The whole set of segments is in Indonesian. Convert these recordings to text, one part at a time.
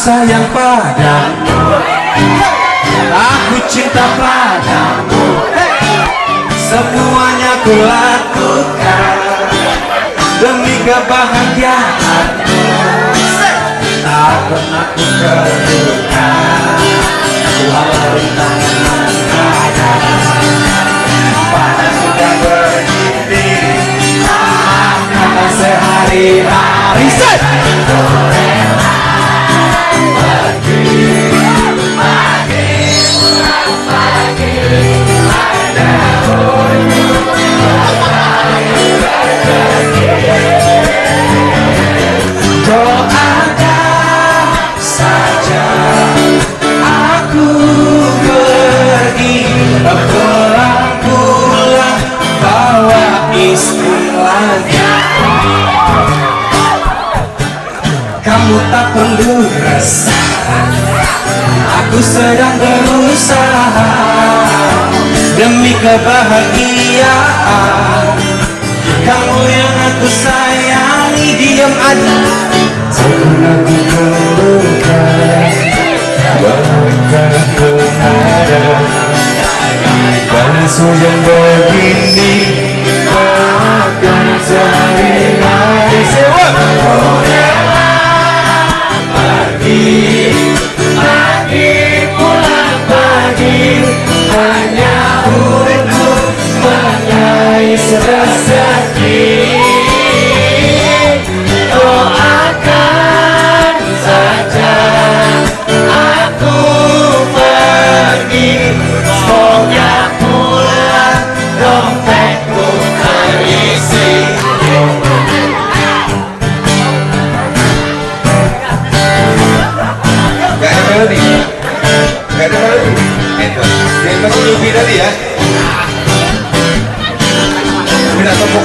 sayang padamu Aku cinta padamu. Semuanya ku lakukan Demi kebahagiaanmu Tak pernah ku keluhkan harus tangan ada. Pada sudah begini Kata sehari-hari perlu resah aku sedang berusaha demi kebahagiaan. Kamu yang aku sayangi diam aja. Pernah ku keluhkan Bahkan ada Panas hujan begini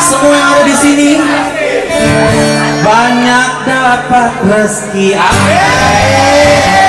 Semua yang ada di sini banyak dapat rezeki. Amin.